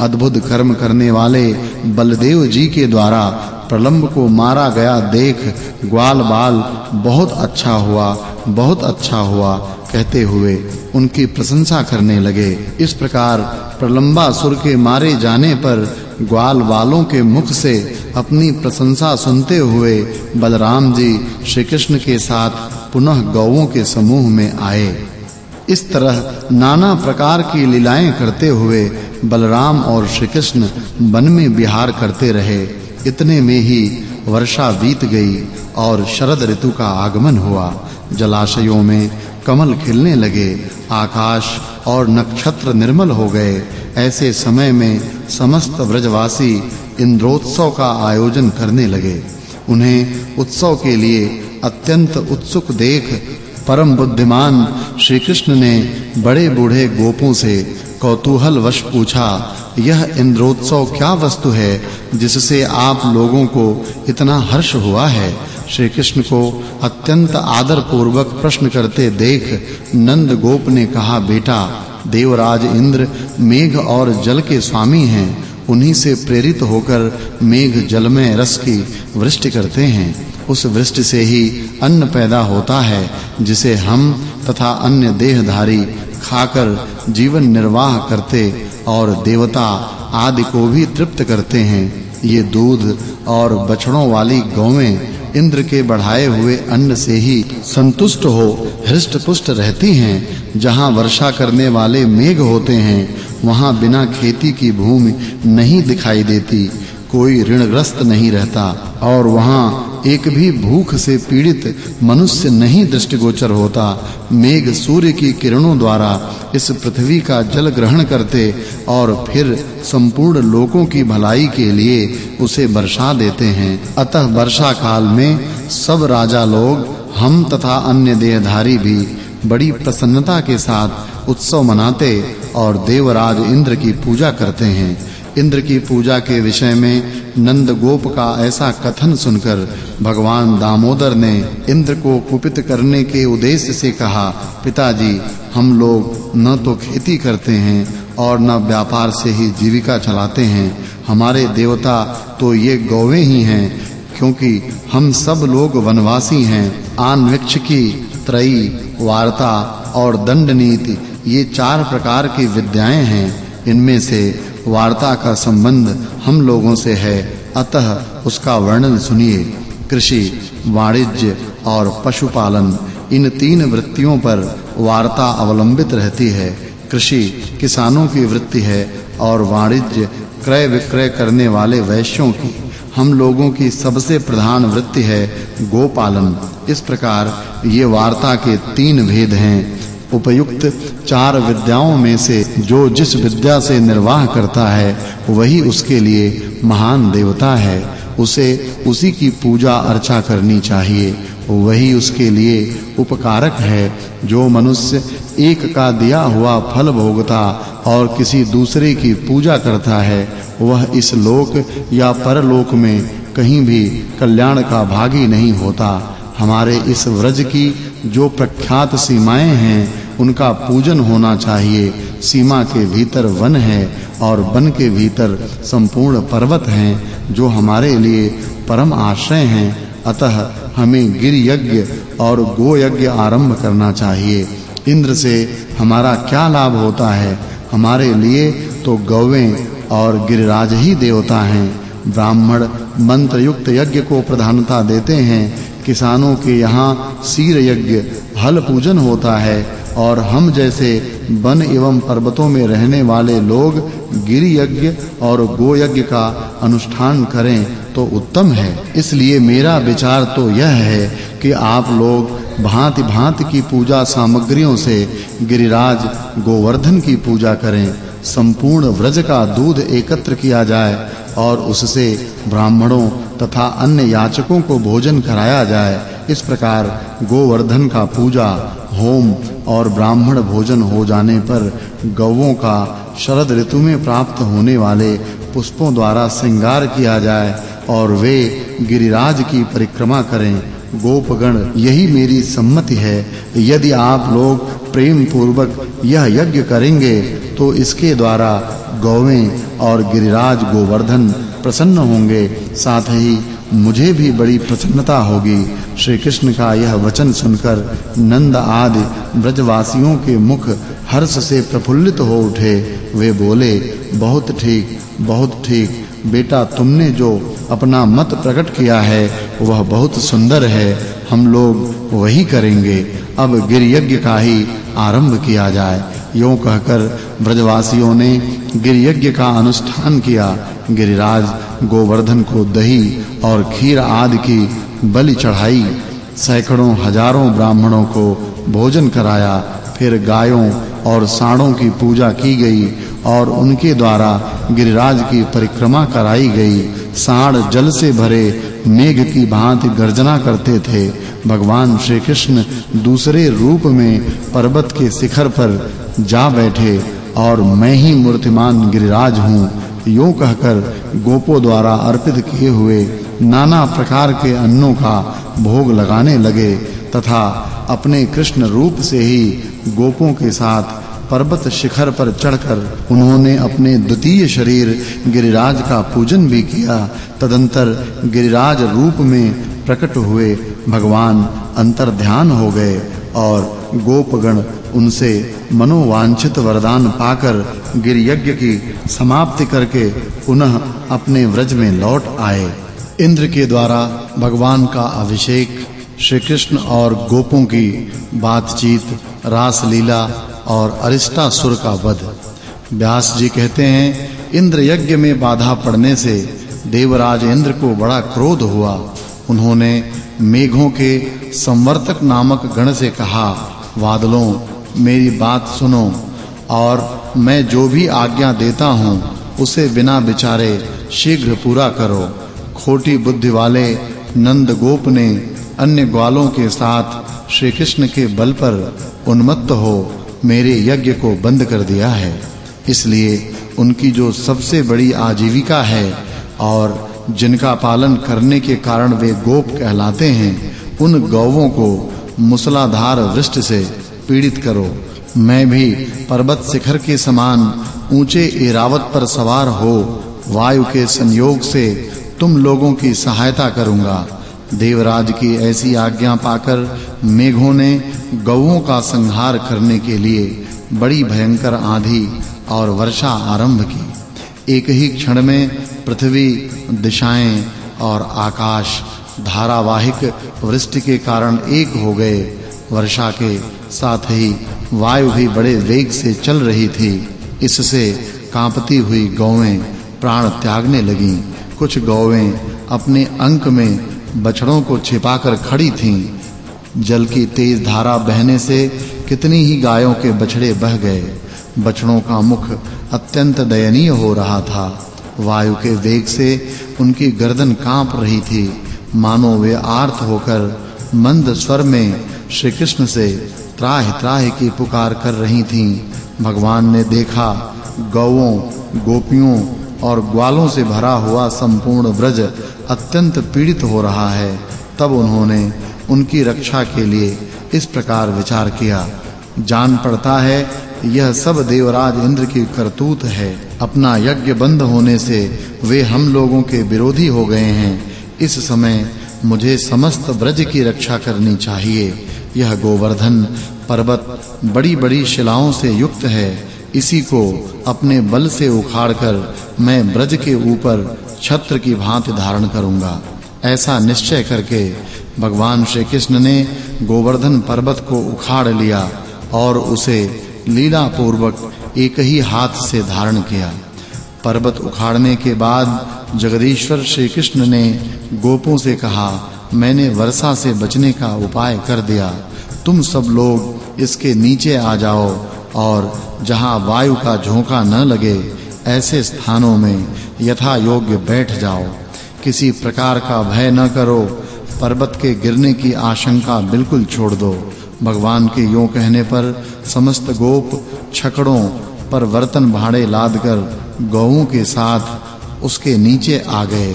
अद्भुत कर्म करने वाले बलदेव जी के द्वारा प्रलंब को मारा गया देख ग्वाल बाल बहुत अच्छा हुआ, बहुत अच्छा हुआ, कहते हुए उनकी प्रशंसा करने लगे। इस प्रकार प्रलंबासुर के मारे जाने पर ग्वाल बालों के मुख से अपनी प्रशंसा सुनते हुए बलराम जी श्री कृष्ण के साथ पुनः गौओं के समूह में आए। इस तरह नाना प्रकार की लीलाएँ करते हुए बलराम और श्री कृष्ण वन में विहार करते रहे। इतने में ही वर्षा बीत गई और शरद ऋतु का आगमन हुआ। जलाशयों में कमल खिलने लगे। आकाश और नक्षत्र निर्मल हो गए। ऐसे समय में समस्त ब्रजवासी इंद्रोत्सव का आयोजन करने लगे। उन्हें उत्सव के लिए अत्यंत उत्सुक देख परम बुद्धिमान श्री कृष्ण ने बड़े बूढ़े गोपों से कौतूहल वश पूछा, यह इंद्रोत्सव क्या वस्तु है जिससे आप लोगों को इतना हर्ष हुआ है? श्री कृष्ण को अत्यंत आदर पूर्वक प्रश्न करते देख नंद गोप ने कहा, बेटा, देवराज इंद्र मेघ और जल के स्वामी हैं, उन्हीं से प्रेरित होकर मेघ जल में रस की वृष्टि करते हैं। उस वृष्टि से ही अन्न पैदा होता है, जिसे हम तथा अन्य देहधारी खाकर जीवन निर्वाह करते और देवता आदि को भी तृप्त करते हैं। ये दूध और बछड़ों वाली गौएँ इंद्र के बढ़ाए हुए अन्न से ही संतुष्ट हो, हृष्ट-पुष्ट रहती हैं। जहाँ वर्षा करने वाले मेघ होते हैं, वहाँ बिना खेती की भूमि नहीं दिखाई देती। कोई ऋणग्रस्त नहीं रहता और वहाँ एक भी भूख से पीड़ित मनुष्य नहीं दृष्टिगोचर होता। मेघ सूर्य की किरणों द्वारा इस पृथ्वी का जल ग्रहण करते और फिर संपूर्ण लोकों की भलाई के लिए उसे वर्षा देते हैं। अतः वर्षा काल में सब राजा लोग, हम तथा अन्य देहधारी भी बड़ी प्रसन्नता के साथ उत्सव मनाते और देवराज इंद्र की पूजा करते हैं। इंद्र की पूजा के विषय में नंद गोप का ऐसा कथन सुनकर भगवान दामोदर ने इंद्र को कुपित करने के उद्देश्य से कहा, पिताजी, हम लोग न तो खेती करते हैं और न व्यापार से ही जीविका चलाते हैं। हमारे देवता तो ये गौवें ही हैं, क्योंकि हम सब लोग वनवासी हैं। आन वृक्ष की त्रयी, वार्ता और दंड नीति ये चार प्रकार की विद्याएँ हैं। इनमें से वार्ता का संबंध हम लोगों से है। अतः उसका वर्णन सुनिए। कृषि, वाणिज्य और पशुपालन, इन तीन वृत्तियों पर वार्ता अवलंबित रहती है। कृषि किसानों की वृत्ति है और वाणिज्य क्रय विक्रय करने वाले वैश्यों की। हम लोगों की सबसे प्रधान वृत्ति है गोपालन। इस प्रकार ये वार्ता के तीन भेद हैं। उपयुक्त चार विद्याओं में से जो जिस विद्या से निर्वाह करता है, वही उसके लिए महान देवता है। उसे उसी की पूजा अर्चा करनी चाहिए। वही उसके लिए उपकारक है। जो मनुष्य एक का दिया हुआ फल भोगता और किसी दूसरे की पूजा करता है, वह इस लोक या परलोक में कहीं भी कल्याण का भागी नहीं होता। हमारे इस व्रज की जो प्रख्यात सीमाएँ हैं, उनका पूजन होना चाहिए। सीमा के भीतर वन है और वन के भीतर संपूर्ण पर्वत हैं, जो हमारे लिए परम आश्रय हैं। अतः हमें गिर यज्ञ और गो यज्ञ आरंभ करना चाहिए। इंद्र से हमारा क्या लाभ होता है? हमारे लिए तो गौवें और गिरिराज ही देवता हैं। ब्राह्मण मंत्र युक्त यज्ञ को प्रधानता देते हैं किसानों के यहाँ सीर यज्ञ हल पूजन होता है और हम जैसे वन एवं पर्वतों में रहने वाले लोग गिरि यज्ञ और गो यज्ञ का अनुष्ठान करें तो उत्तम है। इसलिए मेरा विचार तो यह है कि आप लोग भांति-भांति की पूजा सामग्रियों से गिरिराज गोवर्धन की पूजा करें। संपूर्ण व्रज का दूध एकत्र किया जाए और उससे ब्राह्मणों तथा अन्य याचकों को भोजन कराया जाए। इस प्रकार गोवर्धन का पूजा, होम और ब्राह्मण भोजन हो जाने पर गौओं का शरद ऋतु में प्राप्त होने वाले पुष्पों द्वारा श्रृंगार किया जाए और वे गिरिराज की परिक्रमा करें। गोपगण, यही मेरी सम्मति है। यदि आप लोग प्रेम पूर्वक यह यज्ञ करेंगे तो इसके द्वारा गौवें और गिरिराज गोवर्धन प्रसन्न होंगे। साथ ही मुझे भी बड़ी प्रसन्नता होगी। श्री कृष्ण का यह वचन सुनकर नंद आदि ब्रजवासियों के मुख हर्ष से प्रफुल्लित हो उठे। वे बोले, बहुत ठीक बहुत ठीक। बेटा तुमने जो अपना मत प्रकट किया है, वह बहुत सुंदर है। हम लोग वही करेंगे। अब गिर यज्ञ का ही आरंभ किया जाए। यूँ कहकर ब्रजवासियों ने गिर यज्ञ का अनुष्ठान किया। गिरिराज गोवर्धन को दही और खीर आदि की बलि चढ़ाई। सैकड़ों हज़ारों ब्राह्मणों को भोजन कराया। फिर गायों और सांडों की पूजा की गई। और उनके द्वारा गिरिराज की परिक्रमा कराई गई। सांड जल से भरे मेघ की भांति गर्जना करते थे। भगवान श्री कृष्ण दूसरे रूप में पर्वत के शिखर पर जा बैठे और मैं ही मूर्तिमान गिरिराज हूँ। यूँ कहकर गोपों द्वारा अर्पित किए हुए नाना प्रकार के अन्नों का भोग लगाने लगे तथा अपने कृष्ण रूप से ही गोपों के साथ पर्वत शिखर पर चढ़कर उन्होंने अपने द्वितीय शरीर गिरिराज का पूजन भी किया। तदंतर गिरिराज रूप में प्रकट हुए भगवान अंतर ध्यान हो गए और गोपगण उनसे मनोवांछित वरदान पाकर गिर यज्ञ की समाप्ति करके पुनः अपने व्रज में लौट आए। इंद्र के द्वारा भगवान का अभिषेक श्री कृष्ण और गोपों की बातचीत रास लीला और अरिष्टासुर का वध। व्यास जी कहते हैं इंद्र यज्ञ में बाधा पड़ने से देवराज इंद्र को बड़ा क्रोध हुआ। उन्होंने मेघों के संवर्तक नामक गण से कहा बादलों मेरी बात सुनो, और मैं जो भी आज्ञा देता हूँ, उसे बिना विचारे शीघ्र पूरा करो। खोटी बुद्धि वाले नंद गोप ने अन्य ग्वालों के साथ श्री कृष्ण के बल पर उन्मत्त हो मेरे यज्ञ को बंद कर दिया है। इसलिए उनकी जो सबसे बड़ी आजीविका है और जिनका पालन करने के कारण वे गोप कहलाते हैं, उन गौवों को मूसलाधार वृष्टि से पीड़ित करो। मैं भी पर्वत शिखर के समान ऊँचे इरावत पर सवार हो, वायु के संयोग से तुम लोगों की सहायता करूँगा। देवराज की ऐसी आज्ञा पाकर मेघों ने गौओं का संहार करने के लिए बड़ी भयंकर आंधी और वर्षा आरंभ की। एक ही क्षण में पृथ्वी, दिशाएँ और आकाश धारावाहिक वृष्टि के कारण एक हो गए। वर्षा के साथ ही वायु भी बड़े वेग से चल रही थी। इससे कांपती हुई गौएँ प्राण त्यागने लगीं। कुछ गौएँ अपने अंक में बछड़ों को छिपाकर खड़ी थीं। जल की तेज धारा बहने से कितनी ही गायों के बछड़े बह गए। बछड़ों का मुख अत्यंत दयनीय हो रहा था। वायु के वेग से उनकी गर्दन काँप रही थी। मानो वे आर्त होकर मंद स्वर में श्री कृष्ण से त्राह त्राह की पुकार कर रही थीं। भगवान ने देखा गौओं गोपियों और ग्वालों से भरा हुआ संपूर्ण ब्रज अत्यंत पीड़ित हो रहा है। तब उन्होंने उनकी रक्षा के लिए इस प्रकार विचार किया। जान पड़ता है, यह सब देवराज इंद्र की करतूत है। अपना यज्ञ बंद होने से वे हम लोगों के विरोधी हो गए हैं। इस समय मुझे समस्त ब्रज की रक्षा करनी चाहिए। यह गोवर्धन पर्वत बड़ी-बड़ी शिलाओं से युक्त है। इसी को अपने बल से उखाड़कर मैं ब्रज के ऊपर छत्र की भांति धारण करूँगा। ऐसा निश्चय करके भगवान श्री कृष्ण ने गोवर्धन पर्वत को उखाड़ लिया और उसे लीला पूर्वक एक ही हाथ से धारण किया। पर्वत उखाड़ने के बाद जगदीश्वर श्री कृष्ण ने गोपों से कहा, मैंने वर्षा से बचने का उपाय कर दिया। तुम सब लोग इसके नीचे आ जाओ और जहाँ वायु का झोंका न लगे, ऐसे स्थानों में यथा योग्य बैठ जाओ। किसी प्रकार का भय न करो, पर्वत के गिरने की आशंका बिल्कुल छोड़ दो। भगवान के यूँ कहने पर समस्त गोप, छकड़ों पर वर्तन भाड़े लादकर गौओं के साथ उसके नीचे आ गए।